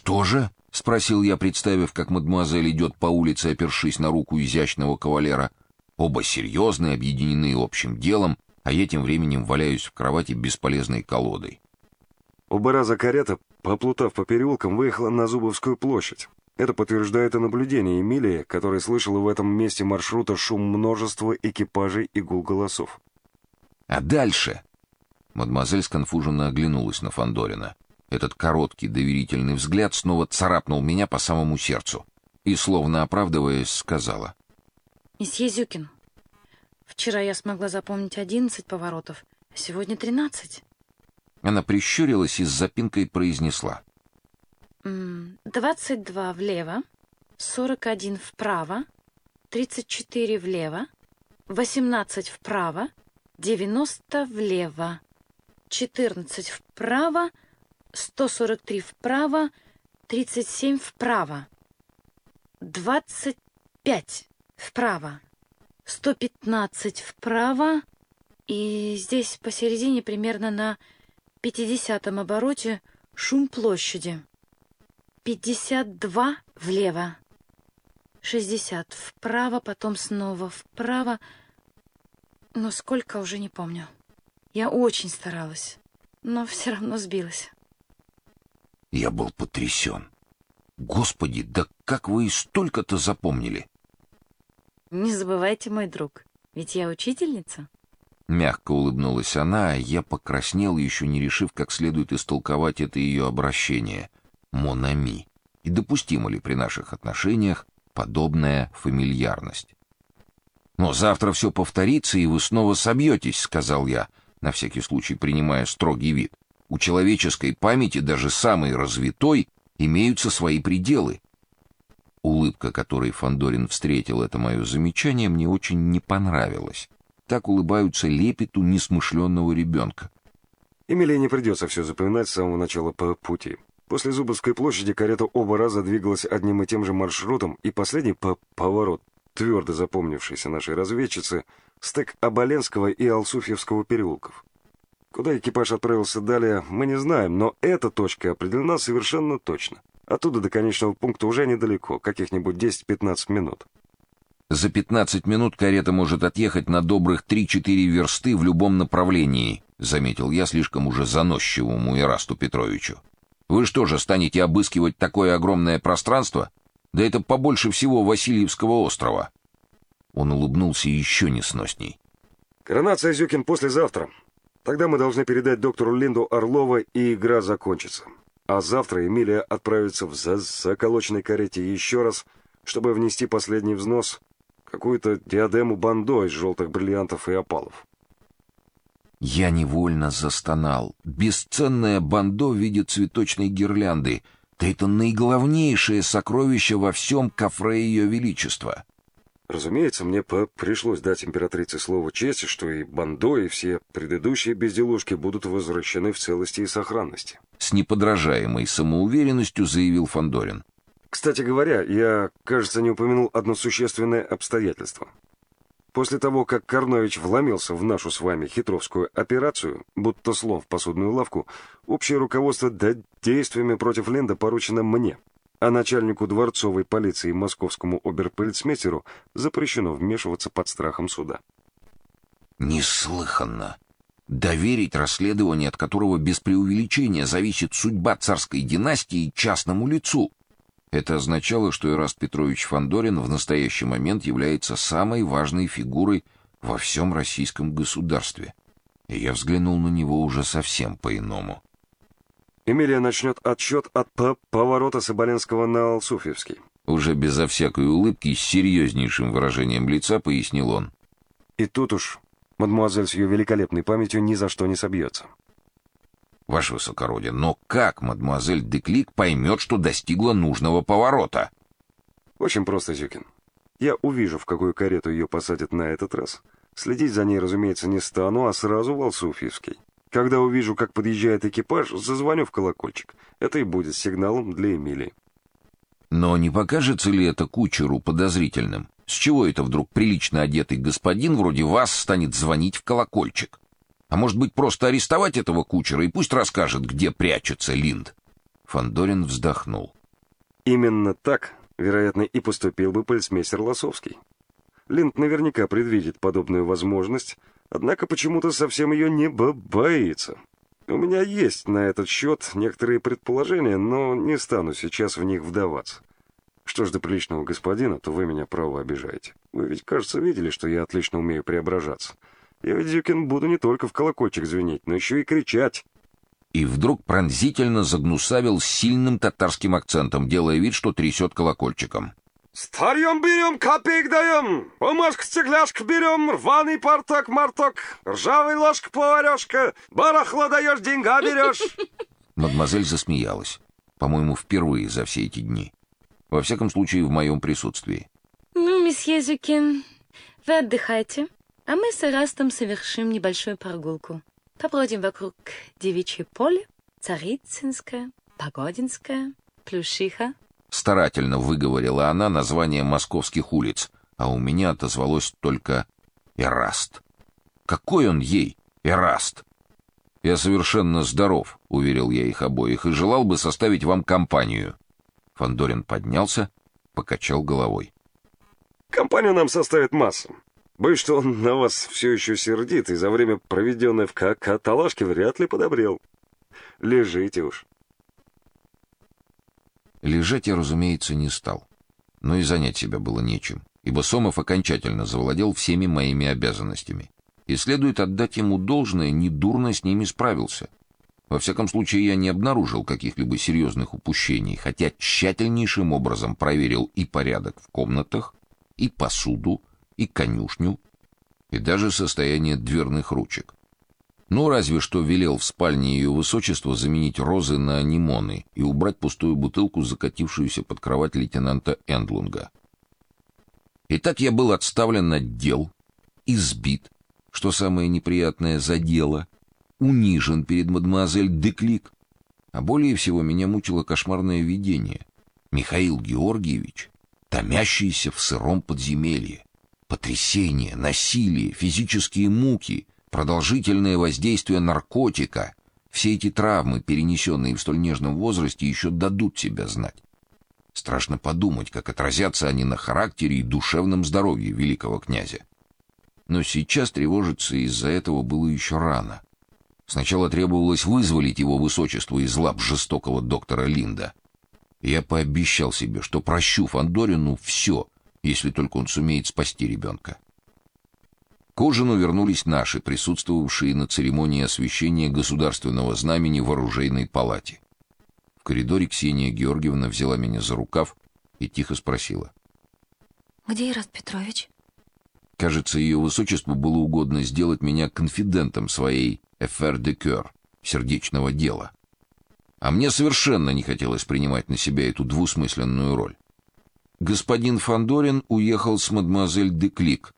Что же? спросил я, представив, как мадемуазель идет по улице, опершись на руку изящного кавалера. Оба серьезные, объединены общим делом, а я тем временем валяюсь в кровати бесполезной колодой. Оба раза карета, поплутав по переулкам, выехала на Зубовскую площадь. Это подтверждает и наблюдение Эмилии, которая слышала в этом месте маршрута шум множества экипажей и гул голосов. А дальше? Мадемуазель сконфуженно оглянулась на Фандорина. Этот короткий доверительный взгляд снова царапнул меня по самому сердцу и, словно оправдываясь, сказала. «Месье Зюкин, вчера я смогла запомнить одиннадцать поворотов, а сегодня тринадцать». Она прищурилась и с запинкой произнесла. «Двадцать два влево, сорок один вправо, тридцать четыре влево, восемнадцать вправо, девяносто влево, четырнадцать вправо, 143 вправо, 37 вправо, 25 вправо, 115 вправо, и здесь посередине примерно на 50-м обороте шум площади. 52 влево, 60 вправо, потом снова вправо, но сколько уже не помню. Я очень старалась, но все равно сбилась. Я был потрясен. Господи, да как вы и столько-то запомнили? Не забывайте, мой друг, ведь я учительница. Мягко улыбнулась она, а я покраснел, еще не решив, как следует истолковать это ее обращение. Монами. И допустимо ли при наших отношениях подобная фамильярность? Но завтра все повторится, и вы снова собьетесь», — сказал я, на всякий случай принимая строгий вид. У человеческой памяти, даже самой развитой, имеются свои пределы. Улыбка, которой Фандорин встретил это мое замечание, мне очень не понравилась. Так улыбаются лепету несмышленного ребенка. Эмилии не придется все запоминать с самого начала по пути. После Зубовской площади карета оба раза двигалась одним и тем же маршрутом, и последний по поворот, твердо запомнившийся нашей разведчице, стык Оболенского и Алсуфьевского переулков. Куда экипаж отправился далее, мы не знаем, но эта точка определена совершенно точно. Оттуда до конечного пункта уже недалеко, каких-нибудь 10-15 минут. За 15 минут карета может отъехать на добрых 3-4 версты в любом направлении, заметил я слишком уже заносчивому Ирасту Петровичу. Вы что же станете обыскивать такое огромное пространство? Да это побольше всего Васильевского острова. Он улыбнулся еще несносней. Коронация Зюкин послезавтра. Тогда мы должны передать доктору Линду Орлова, и игра закончится. А завтра Эмилия отправится в за заколоченной карете еще раз, чтобы внести последний взнос, какую-то диадему бандо из желтых бриллиантов и опалов. Я невольно застонал. Бесценное бандо в виде цветочной гирлянды. Да это наиглавнейшее сокровище во всем кафре Ее Величества. Разумеется, мне пришлось дать императрице слово чести, что и Бандо, и все предыдущие безделушки будут возвращены в целости и сохранности. С неподражаемой самоуверенностью заявил Фандорин. Кстати говоря, я, кажется, не упомянул одно существенное обстоятельство. После того, как Карнович вломился в нашу с вами хитровскую операцию, будто слон в посудную лавку, общее руководство да действиями против Ленда поручено мне а начальнику дворцовой полиции московскому оберполицмейстеру запрещено вмешиваться под страхом суда. Неслыханно. Доверить расследование, от которого без преувеличения зависит судьба царской династии, частному лицу. Это означало, что Ираст Петрович Фандорин в настоящий момент является самой важной фигурой во всем российском государстве. И я взглянул на него уже совсем по-иному. Эмилия начнет отсчет от поворота Соболенского на Алсуфьевский. Уже безо всякой улыбки, с серьезнейшим выражением лица пояснил он. И тут уж мадмуазель с ее великолепной памятью ни за что не собьется. Ваше высокородие, но как мадмуазель Деклик поймет, что достигла нужного поворота? Очень просто, Зюкин. Я увижу, в какую карету ее посадят на этот раз. Следить за ней, разумеется, не стану, а сразу в Алсуфьевский. Когда увижу, как подъезжает экипаж, зазвоню в колокольчик. Это и будет сигналом для Эмилии. Но не покажется ли это кучеру подозрительным? С чего это вдруг прилично одетый господин вроде вас станет звонить в колокольчик? А может быть, просто арестовать этого кучера и пусть расскажет, где прячется Линд? Фандорин вздохнул. Именно так, вероятно, и поступил бы полицмейстер Лосовский. Линд наверняка предвидит подобную возможность, однако почему-то совсем ее не боится. У меня есть на этот счет некоторые предположения, но не стану сейчас в них вдаваться. Что ж до приличного господина, то вы меня право обижаете. Вы ведь, кажется, видели, что я отлично умею преображаться. Я ведь, Зюкин, буду не только в колокольчик звенеть, но еще и кричать. И вдруг пронзительно загнусавил сильным татарским акцентом, делая вид, что трясет колокольчиком. Старьем берем, копейк даем, бумажка стекляшка берем, рваный порток, марток, ржавый ложка, поварешка, барахло даешь, деньга берешь. Мадемуазель засмеялась, по-моему, впервые за все эти дни. Во всяком случае, в моем присутствии. Ну, месье Зюкин, вы отдыхайте, а мы с Эрастом совершим небольшую прогулку. Побродим вокруг Девичье поле, Царицынское, Погодинское, Плюшиха, Старательно выговорила она название московских улиц, а у меня отозвалось только Эраст. Какой он ей, Эраст? Я совершенно здоров, уверил я их обоих, и желал бы составить вам компанию. Фандорин поднялся, покачал головой. Компанию нам составит масса. Боюсь, что он на вас все еще сердит, и за время, проведенное в каталажке, вряд ли подобрел. Лежите уж. Лежать я, разумеется, не стал. Но и занять себя было нечем, ибо Сомов окончательно завладел всеми моими обязанностями. И следует отдать ему должное, недурно с ними справился. Во всяком случае, я не обнаружил каких-либо серьезных упущений, хотя тщательнейшим образом проверил и порядок в комнатах, и посуду, и конюшню, и даже состояние дверных ручек. Ну, разве что велел в спальне ее высочества заменить розы на анимоны и убрать пустую бутылку, закатившуюся под кровать лейтенанта Эндлунга. Итак, я был отставлен от дел, избит, что самое неприятное за дело, унижен перед мадемуазель Деклик, а более всего меня мучило кошмарное видение. Михаил Георгиевич, томящийся в сыром подземелье, потрясение, насилие, физические муки — продолжительное воздействие наркотика, все эти травмы, перенесенные в столь нежном возрасте, еще дадут себя знать. Страшно подумать, как отразятся они на характере и душевном здоровье великого князя. Но сейчас тревожиться из-за этого было еще рано. Сначала требовалось вызволить его высочество из лап жестокого доктора Линда. Я пообещал себе, что прощу Фандорину все, если только он сумеет спасти ребенка. К ужину вернулись наши, присутствовавшие на церемонии освящения государственного знамени в оружейной палате. В коридоре Ксения Георгиевна взяла меня за рукав и тихо спросила: "Где Ираст Петрович?" Кажется, ее высочеству было угодно сделать меня конфидентом своей affaire de cœur, сердечного дела. А мне совершенно не хотелось принимать на себя эту двусмысленную роль. Господин Фандорин уехал с мадемуазель Деклик